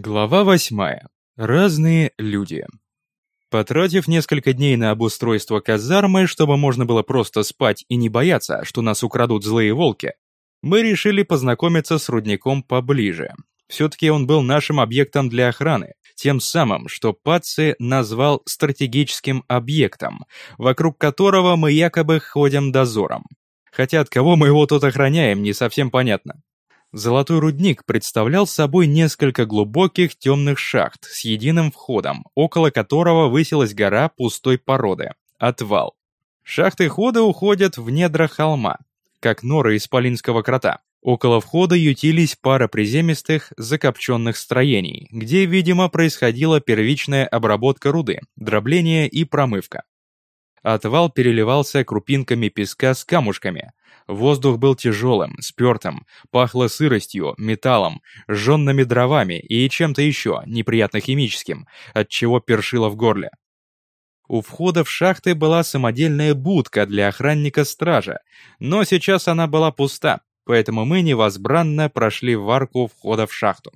Глава восьмая. Разные люди. Потратив несколько дней на обустройство казармы, чтобы можно было просто спать и не бояться, что нас украдут злые волки, мы решили познакомиться с рудником поближе. Все-таки он был нашим объектом для охраны, тем самым, что Паци назвал стратегическим объектом, вокруг которого мы якобы ходим дозором. Хотя от кого мы его тут охраняем, не совсем понятно. Золотой рудник представлял собой несколько глубоких темных шахт с единым входом, около которого высилась гора пустой породы – отвал. Шахты хода уходят в недра холма, как норы исполинского крота. Около входа ютились пара приземистых, закопченных строений, где, видимо, происходила первичная обработка руды, дробление и промывка. Отвал переливался крупинками песка с камушками, Воздух был тяжелым, спертым, пахло сыростью, металлом, жженными дровами и чем-то еще, неприятно химическим, от чего першило в горле. У входа в шахты была самодельная будка для охранника-стража, но сейчас она была пуста, поэтому мы невозбранно прошли в арку входа в шахту.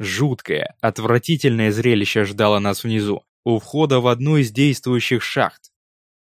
Жуткое, отвратительное зрелище ждало нас внизу, у входа в одну из действующих шахт.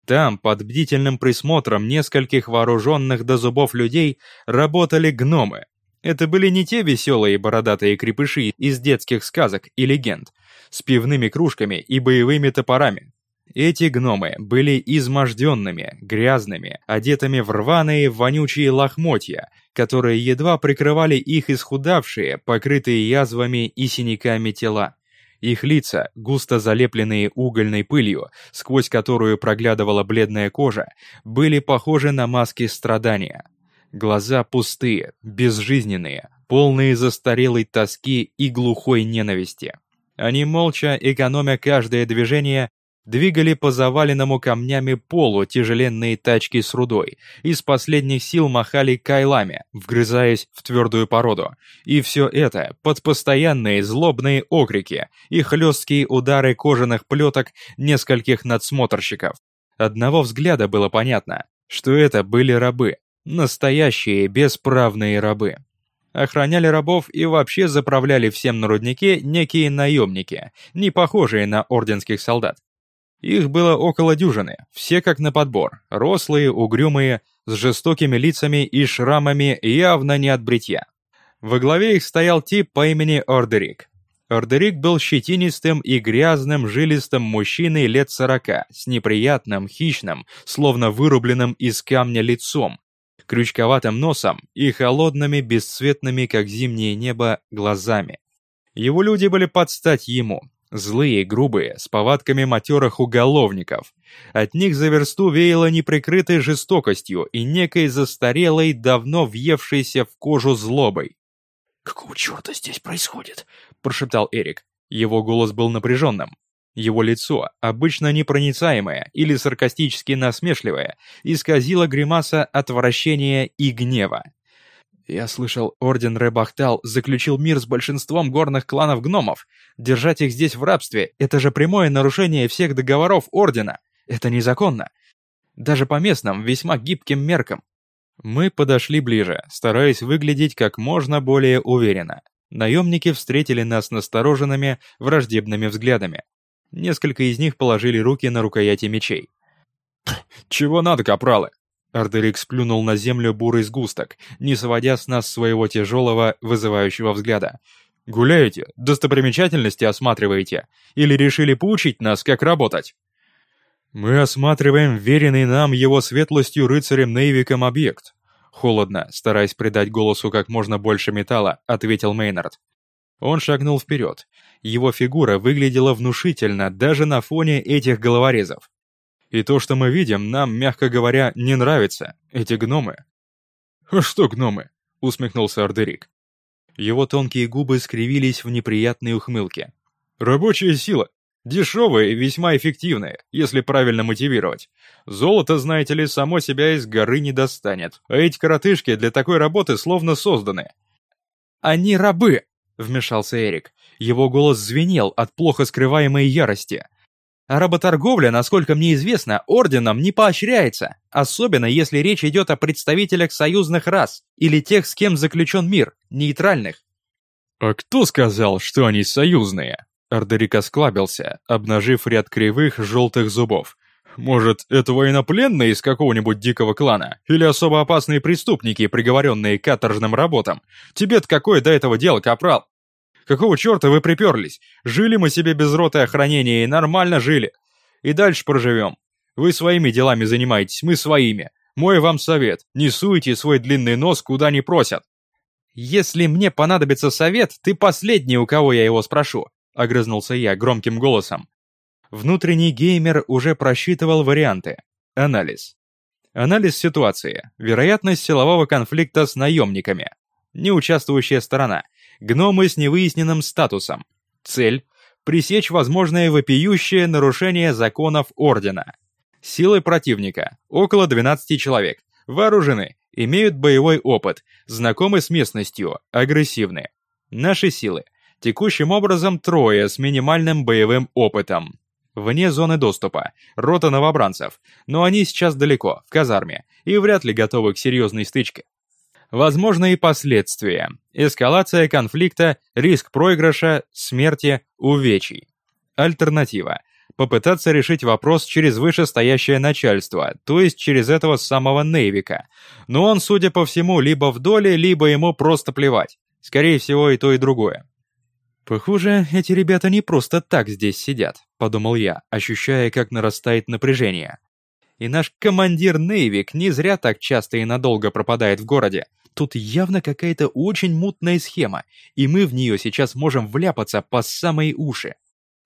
Там, под бдительным присмотром нескольких вооруженных до зубов людей, работали гномы. Это были не те веселые бородатые крепыши из детских сказок и легенд, с пивными кружками и боевыми топорами. Эти гномы были изможденными, грязными, одетыми в рваные, вонючие лохмотья, которые едва прикрывали их исхудавшие, покрытые язвами и синяками тела. Их лица, густо залепленные угольной пылью, сквозь которую проглядывала бледная кожа, были похожи на маски страдания. Глаза пустые, безжизненные, полные застарелой тоски и глухой ненависти. Они молча, экономя каждое движение, Двигали по заваленному камнями полу тяжеленные тачки с рудой, из последних сил махали кайлами, вгрызаясь в твердую породу. И все это под постоянные злобные окрики и хлесткие удары кожаных плеток нескольких надсмотрщиков. Одного взгляда было понятно, что это были рабы, настоящие бесправные рабы. Охраняли рабов и вообще заправляли всем на руднике некие наемники, не похожие на орденских солдат. Их было около дюжины, все как на подбор, рослые, угрюмые, с жестокими лицами и шрамами явно не от бритья. Во главе их стоял тип по имени Ордерик. Ордерик был щетинистым и грязным, жилистым мужчиной лет сорока, с неприятным, хищным, словно вырубленным из камня лицом, крючковатым носом и холодными, бесцветными, как зимнее небо, глазами. Его люди были под стать ему, Злые, грубые, с повадками матерых уголовников. От них за версту веяло неприкрытой жестокостью и некой застарелой, давно въевшейся в кожу злобой. «Какого черта здесь происходит?» – прошептал Эрик. Его голос был напряженным. Его лицо, обычно непроницаемое или саркастически насмешливое, исказило гримаса отвращения и гнева. Я слышал, Орден Ребахтал заключил мир с большинством горных кланов гномов. Держать их здесь в рабстве — это же прямое нарушение всех договоров Ордена. Это незаконно. Даже по местным, весьма гибким меркам. Мы подошли ближе, стараясь выглядеть как можно более уверенно. Наемники встретили нас настороженными, враждебными взглядами. Несколько из них положили руки на рукояти мечей. «Чего надо, капралы?» Ардерик сплюнул на землю бурый сгусток, не сводя с нас своего тяжелого, вызывающего взгляда. «Гуляете? Достопримечательности осматриваете? Или решили поучить нас, как работать?» «Мы осматриваем веренный нам его светлостью рыцарем Нейвиком объект», Холодно, стараясь придать голосу как можно больше металла, ответил Мейнард. Он шагнул вперед. Его фигура выглядела внушительно даже на фоне этих головорезов. И то, что мы видим, нам, мягко говоря, не нравится. Эти гномы. «А «Что гномы?» — усмехнулся Ордерик. Его тонкие губы скривились в неприятной ухмылке. «Рабочая сила. Дешевая и весьма эффективная, если правильно мотивировать. Золото, знаете ли, само себя из горы не достанет, а эти коротышки для такой работы словно созданы». «Они рабы!» — вмешался Эрик. Его голос звенел от плохо скрываемой ярости. А работорговля, насколько мне известно, орденом не поощряется, особенно если речь идет о представителях союзных рас или тех, с кем заключен мир, нейтральных. «А кто сказал, что они союзные?» Ардерик осклабился, обнажив ряд кривых желтых зубов. «Может, это военнопленные из какого-нибудь дикого клана? Или особо опасные преступники, приговоренные к каторжным работам? Тебе-то какое до этого дело, капрал? Какого черта вы приперлись? Жили мы себе без роты охранения и нормально жили. И дальше проживем. Вы своими делами занимаетесь, мы своими. Мой вам совет, не суйте свой длинный нос куда не просят. Если мне понадобится совет, ты последний, у кого я его спрошу, огрызнулся я громким голосом. Внутренний геймер уже просчитывал варианты. Анализ. Анализ ситуации. Вероятность силового конфликта с наемниками. Неучаствующая сторона. Гномы с невыясненным статусом. Цель – пресечь возможное вопиющее нарушение законов Ордена. Силы противника – около 12 человек. Вооружены, имеют боевой опыт, знакомы с местностью, агрессивны. Наши силы – текущим образом трое с минимальным боевым опытом. Вне зоны доступа, рота новобранцев, но они сейчас далеко, в казарме, и вряд ли готовы к серьезной стычке. Возможные последствия. Эскалация конфликта, риск проигрыша, смерти, увечий. Альтернатива. Попытаться решить вопрос через вышестоящее начальство, то есть через этого самого Нейвика. Но он, судя по всему, либо в доле, либо ему просто плевать. Скорее всего, и то, и другое. «Похоже, эти ребята не просто так здесь сидят», — подумал я, ощущая, как нарастает напряжение. И наш командир Нейвик не зря так часто и надолго пропадает в городе. Тут явно какая-то очень мутная схема, и мы в нее сейчас можем вляпаться по самые уши.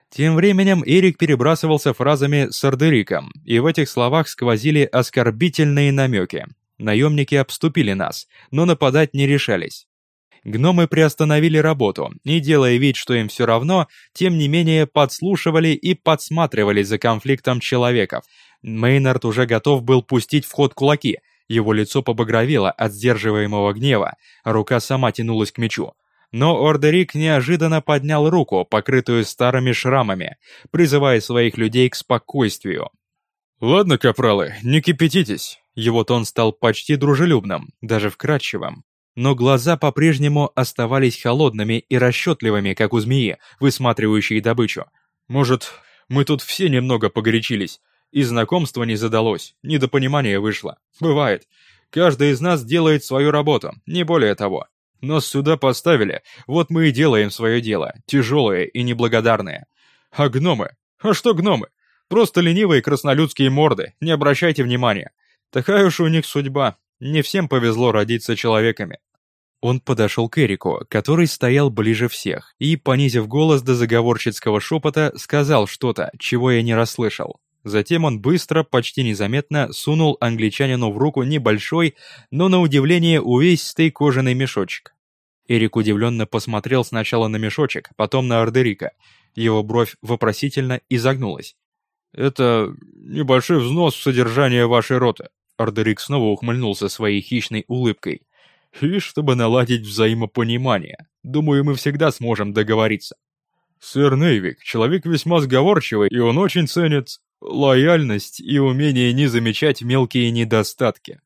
Тем временем Эрик перебрасывался фразами с Ардериком, и в этих словах сквозили оскорбительные намеки. Наемники обступили нас, но нападать не решались. Гномы приостановили работу, и делая вид, что им все равно, тем не менее подслушивали и подсматривали за конфликтом человеков. Мейнард уже готов был пустить в ход кулаки, его лицо побагровело от сдерживаемого гнева, рука сама тянулась к мечу. Но Ордерик неожиданно поднял руку, покрытую старыми шрамами, призывая своих людей к спокойствию. «Ладно, капралы, не кипятитесь». Его тон стал почти дружелюбным, даже вкрадчивым. Но глаза по-прежнему оставались холодными и расчетливыми, как у змеи, высматривающей добычу. «Может, мы тут все немного погорячились, и знакомство не задалось, недопонимание вышло. Бывает. Каждый из нас делает свою работу, не более того. Нас сюда поставили, вот мы и делаем свое дело, тяжелое и неблагодарное. А гномы? А что гномы? Просто ленивые краснолюдские морды, не обращайте внимания. Такая уж у них судьба, не всем повезло родиться человеками. Он подошел к Эрику, который стоял ближе всех, и, понизив голос до заговорщицкого шепота, сказал что-то, чего я не расслышал. Затем он быстро, почти незаметно сунул англичанину в руку небольшой, но на удивление увесистый кожаный мешочек. Эрик удивленно посмотрел сначала на мешочек, потом на Ардерика. Его бровь вопросительно изогнулась. «Это небольшой взнос в содержание вашей роты», Ардерик снова ухмыльнулся своей хищной улыбкой. «И чтобы наладить взаимопонимание, думаю, мы всегда сможем договориться». «Сэр Нейвик, человек весьма сговорчивый, и он очень ценит лояльность и умение не замечать мелкие недостатки».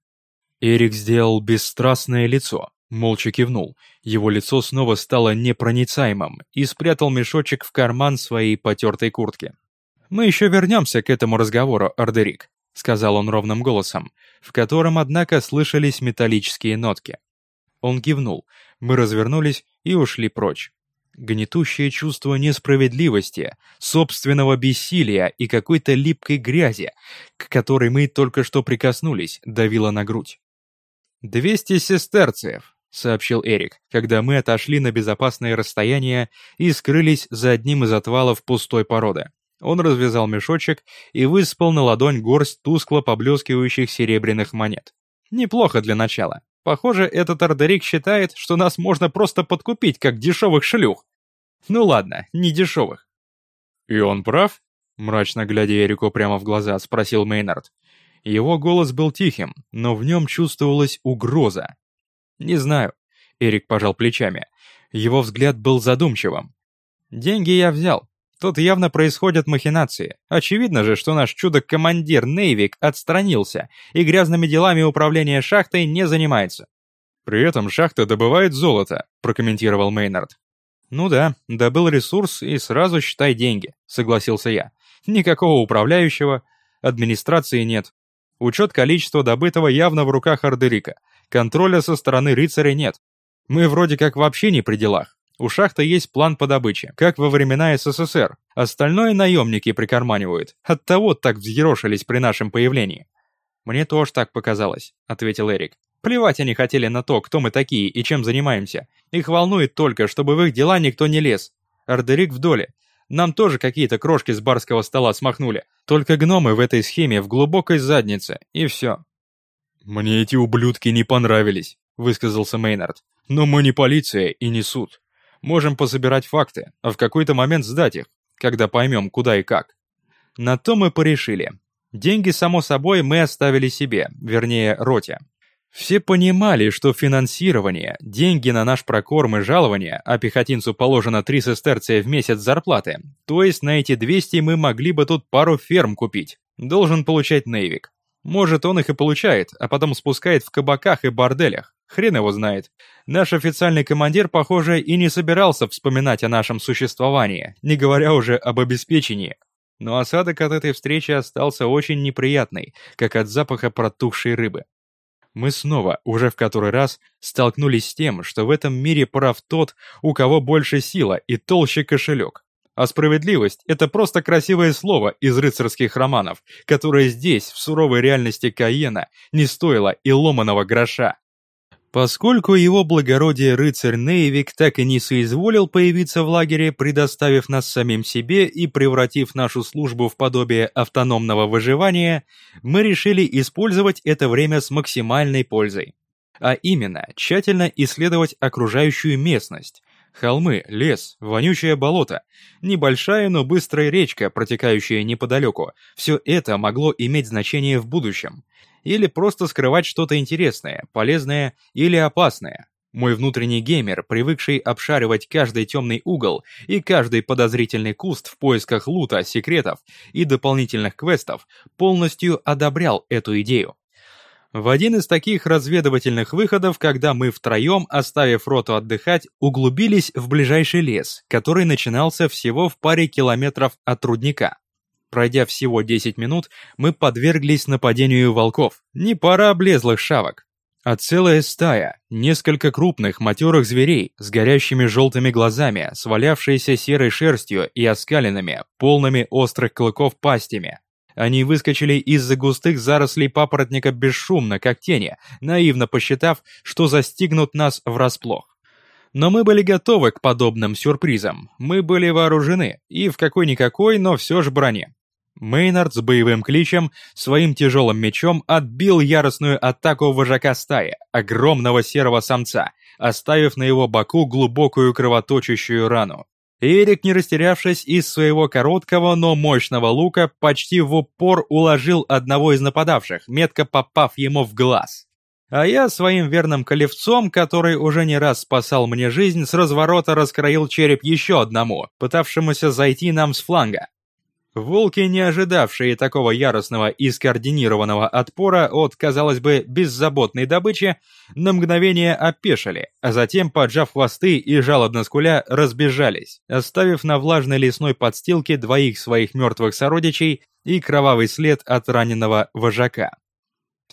Эрик сделал бесстрастное лицо, молча кивнул. Его лицо снова стало непроницаемым и спрятал мешочек в карман своей потертой куртки. «Мы еще вернемся к этому разговору, Ардерик», — сказал он ровным голосом, в котором, однако, слышались металлические нотки. Он кивнул, мы развернулись и ушли прочь. Гнетущее чувство несправедливости, собственного бессилия и какой-то липкой грязи, к которой мы только что прикоснулись, давило на грудь. «Двести сестерцев», — сообщил Эрик, когда мы отошли на безопасное расстояние и скрылись за одним из отвалов пустой породы. Он развязал мешочек и высыпал на ладонь горсть тускло поблескивающих серебряных монет. Неплохо для начала. Похоже, этот Ардерик считает, что нас можно просто подкупить, как дешевых шлюх. Ну ладно, не дешевых. И он прав? Мрачно глядя Эрику прямо в глаза, спросил Мейнард. Его голос был тихим, но в нем чувствовалась угроза. Не знаю. Эрик пожал плечами. Его взгляд был задумчивым. Деньги я взял. Тут явно происходят махинации. Очевидно же, что наш чудо-командир Нейвик отстранился и грязными делами управления шахтой не занимается. «При этом шахта добывает золото», – прокомментировал Мейнард. «Ну да, добыл ресурс и сразу считай деньги», — согласился я. «Никакого управляющего, администрации нет. Учет количества добытого явно в руках Ардерика. Контроля со стороны рыцаря нет. Мы вроде как вообще не при делах. У шахты есть план по добыче, как во времена СССР. Остальное наемники прикарманивают. Оттого так взъерошились при нашем появлении». «Мне тоже так показалось», — ответил Эрик. Плевать они хотели на то, кто мы такие и чем занимаемся. Их волнует только, чтобы в их дела никто не лез. Ардерик в доле. Нам тоже какие-то крошки с барского стола смахнули. Только гномы в этой схеме в глубокой заднице, и все. «Мне эти ублюдки не понравились», — высказался Мейнард. «Но мы не полиция и не суд. Можем пособирать факты, а в какой-то момент сдать их, когда поймем, куда и как». На то мы порешили. Деньги, само собой, мы оставили себе, вернее, роте. Все понимали, что финансирование, деньги на наш прокорм и жалования, а пехотинцу положено три сестерция в месяц зарплаты, то есть на эти 200 мы могли бы тут пару ферм купить. Должен получать Нейвик. Может, он их и получает, а потом спускает в кабаках и борделях. Хрен его знает. Наш официальный командир, похоже, и не собирался вспоминать о нашем существовании, не говоря уже об обеспечении. Но осадок от этой встречи остался очень неприятный, как от запаха протухшей рыбы мы снова, уже в который раз, столкнулись с тем, что в этом мире прав тот, у кого больше сила и толще кошелек. А справедливость — это просто красивое слово из рыцарских романов, которое здесь, в суровой реальности Каена, не стоило и ломаного гроша. Поскольку его благородие рыцарь Нейвик так и не соизволил появиться в лагере, предоставив нас самим себе и превратив нашу службу в подобие автономного выживания, мы решили использовать это время с максимальной пользой. А именно, тщательно исследовать окружающую местность, Холмы, лес, вонючее болото, небольшая, но быстрая речка, протекающая неподалеку. Все это могло иметь значение в будущем или просто скрывать что-то интересное, полезное или опасное. Мой внутренний геймер, привыкший обшаривать каждый темный угол и каждый подозрительный куст в поисках лута, секретов и дополнительных квестов, полностью одобрял эту идею. В один из таких разведывательных выходов, когда мы втроем, оставив роту отдыхать, углубились в ближайший лес, который начинался всего в паре километров от рудника. Пройдя всего 10 минут, мы подверглись нападению волков, не пара облезлых шавок, а целая стая, несколько крупных матерых зверей с горящими желтыми глазами, свалявшиеся серой шерстью и оскаленными, полными острых клыков пастями. Они выскочили из-за густых зарослей папоротника бесшумно, как тени, наивно посчитав, что застигнут нас врасплох. Но мы были готовы к подобным сюрпризам. Мы были вооружены, и в какой-никакой, но все же броне. Мейнард с боевым кличем своим тяжелым мечом отбил яростную атаку вожака стаи, огромного серого самца, оставив на его боку глубокую кровоточащую рану. Эрик, не растерявшись из своего короткого, но мощного лука, почти в упор уложил одного из нападавших, метко попав ему в глаз. А я своим верным колевцом, который уже не раз спасал мне жизнь, с разворота раскроил череп еще одному, пытавшемуся зайти нам с фланга. Волки, не ожидавшие такого яростного и скоординированного отпора от, казалось бы, беззаботной добычи, на мгновение опешили, а затем, поджав хвосты и жалобно скуля, разбежались, оставив на влажной лесной подстилке двоих своих мертвых сородичей и кровавый след от раненого вожака.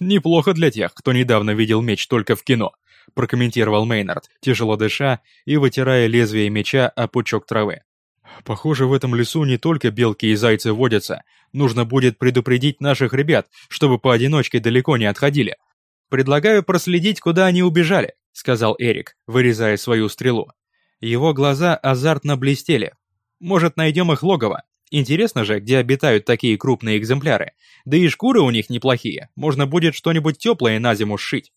«Неплохо для тех, кто недавно видел меч только в кино», прокомментировал Мейнард, тяжело дыша и вытирая лезвие меча о пучок травы. Похоже, в этом лесу не только белки и зайцы водятся. Нужно будет предупредить наших ребят, чтобы поодиночке далеко не отходили. Предлагаю проследить, куда они убежали, сказал Эрик, вырезая свою стрелу. Его глаза азартно блестели. Может, найдем их логово? Интересно же, где обитают такие крупные экземпляры. Да и шкуры у них неплохие, можно будет что-нибудь теплое на зиму сшить.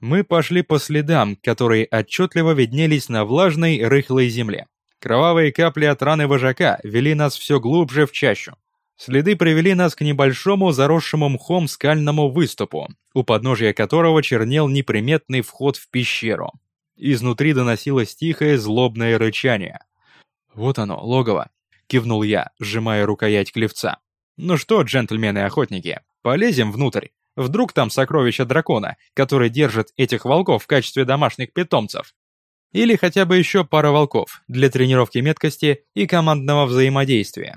Мы пошли по следам, которые отчетливо виднелись на влажной, рыхлой земле. Кровавые капли от раны вожака вели нас все глубже в чащу. Следы привели нас к небольшому заросшему мхом скальному выступу, у подножия которого чернел неприметный вход в пещеру. Изнутри доносилось тихое злобное рычание. «Вот оно, логово», — кивнул я, сжимая рукоять клевца. «Ну что, джентльмены-охотники, полезем внутрь. Вдруг там сокровища дракона, который держит этих волков в качестве домашних питомцев?» Или хотя бы еще пара волков для тренировки меткости и командного взаимодействия.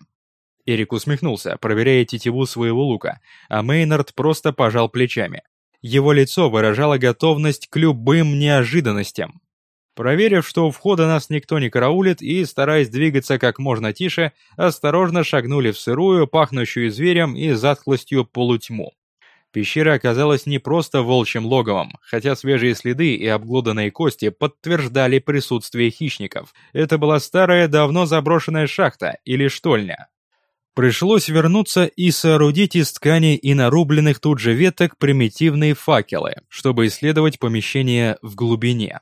Эрик усмехнулся, проверяя тетиву своего лука, а Мейнард просто пожал плечами. Его лицо выражало готовность к любым неожиданностям. Проверив, что у входа нас никто не караулит и, стараясь двигаться как можно тише, осторожно шагнули в сырую, пахнущую зверем и затхлостью полутьму. Пещера оказалась не просто волчьим логовом, хотя свежие следы и обглоданные кости подтверждали присутствие хищников. Это была старая, давно заброшенная шахта или штольня. Пришлось вернуться и соорудить из ткани и нарубленных тут же веток примитивные факелы, чтобы исследовать помещение в глубине.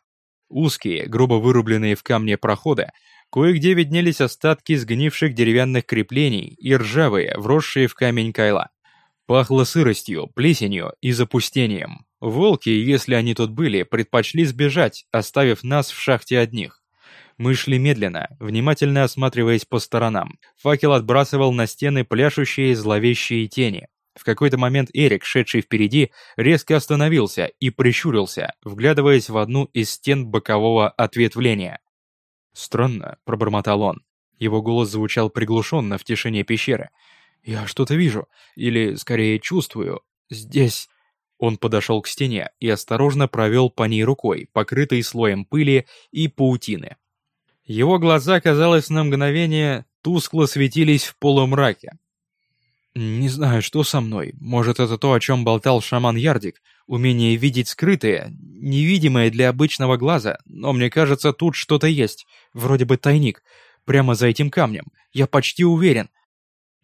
Узкие, грубо вырубленные в камне проходы, кое-где виднелись остатки сгнивших деревянных креплений и ржавые, вросшие в камень кайла. Пахло сыростью, плесенью и запустением. Волки, если они тут были, предпочли сбежать, оставив нас в шахте одних. Мы шли медленно, внимательно осматриваясь по сторонам. Факел отбрасывал на стены пляшущие зловещие тени. В какой-то момент Эрик, шедший впереди, резко остановился и прищурился, вглядываясь в одну из стен бокового ответвления. «Странно», — пробормотал он. Его голос звучал приглушенно в тишине пещеры. «Я что-то вижу, или, скорее, чувствую. Здесь...» Он подошел к стене и осторожно провел по ней рукой, покрытой слоем пыли и паутины. Его глаза, казалось, на мгновение тускло светились в полумраке, «Не знаю, что со мной. Может, это то, о чем болтал шаман Ярдик. Умение видеть скрытое, невидимое для обычного глаза. Но мне кажется, тут что-то есть. Вроде бы тайник. Прямо за этим камнем. Я почти уверен».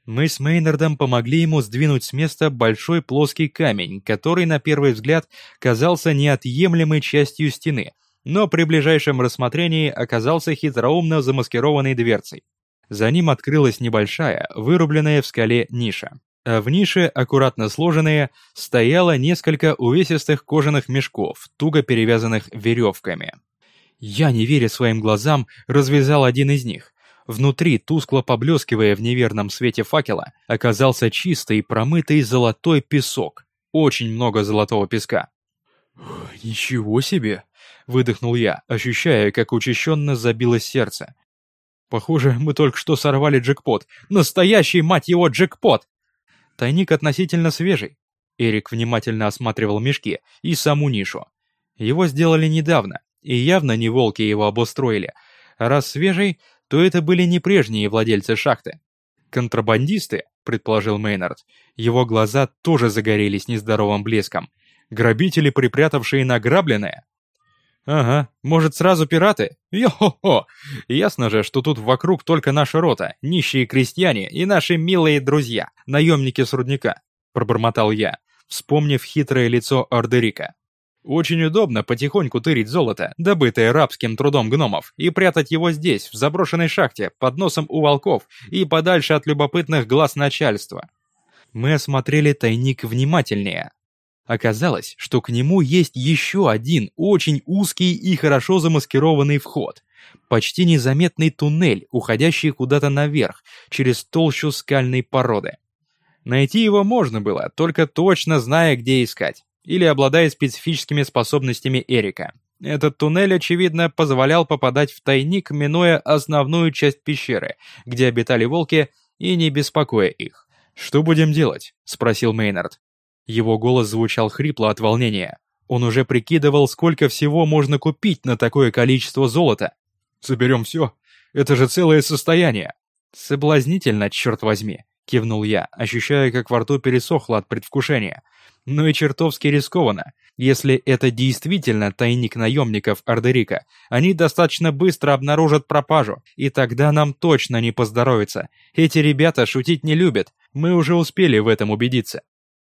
Мы с Мейнардом помогли ему сдвинуть с места большой плоский камень, который, на первый взгляд, казался неотъемлемой частью стены, но при ближайшем рассмотрении оказался хитроумно замаскированной дверцей. За ним открылась небольшая, вырубленная в скале ниша. А в нише, аккуратно сложенные, стояло несколько увесистых кожаных мешков, туго перевязанных веревками. Я, не веря своим глазам, развязал один из них. Внутри, тускло поблескивая в неверном свете факела, оказался чистый, промытый золотой песок. Очень много золотого песка. «Ничего себе!» — выдохнул я, ощущая, как учащенно забилось сердце. Похоже, мы только что сорвали джекпот. Настоящий, мать его, джекпот! Тайник относительно свежий. Эрик внимательно осматривал мешки и саму нишу. Его сделали недавно, и явно не волки его обустроили. Раз свежий, то это были не прежние владельцы шахты. Контрабандисты, предположил Мейнард. Его глаза тоже загорелись нездоровым блеском. Грабители, припрятавшие награбленное? «Ага, может, сразу пираты? Йо-хо-хо! Ясно же, что тут вокруг только наша рота, нищие крестьяне и наши милые друзья, наемники с рудника», — пробормотал я, вспомнив хитрое лицо Ордерика. «Очень удобно потихоньку тырить золото, добытое рабским трудом гномов, и прятать его здесь, в заброшенной шахте, под носом у волков и подальше от любопытных глаз начальства». Мы осмотрели тайник внимательнее, Оказалось, что к нему есть еще один очень узкий и хорошо замаскированный вход. Почти незаметный туннель, уходящий куда-то наверх, через толщу скальной породы. Найти его можно было, только точно зная, где искать. Или обладая специфическими способностями Эрика. Этот туннель, очевидно, позволял попадать в тайник, минуя основную часть пещеры, где обитали волки, и не беспокоя их. «Что будем делать?» — спросил Мейнард. Его голос звучал хрипло от волнения. Он уже прикидывал, сколько всего можно купить на такое количество золота. «Заберем все. Это же целое состояние». «Соблазнительно, черт возьми», — кивнул я, ощущая, как во рту пересохло от предвкушения. «Ну и чертовски рискованно. Если это действительно тайник наемников Ардерика, они достаточно быстро обнаружат пропажу, и тогда нам точно не поздоровится. Эти ребята шутить не любят, мы уже успели в этом убедиться».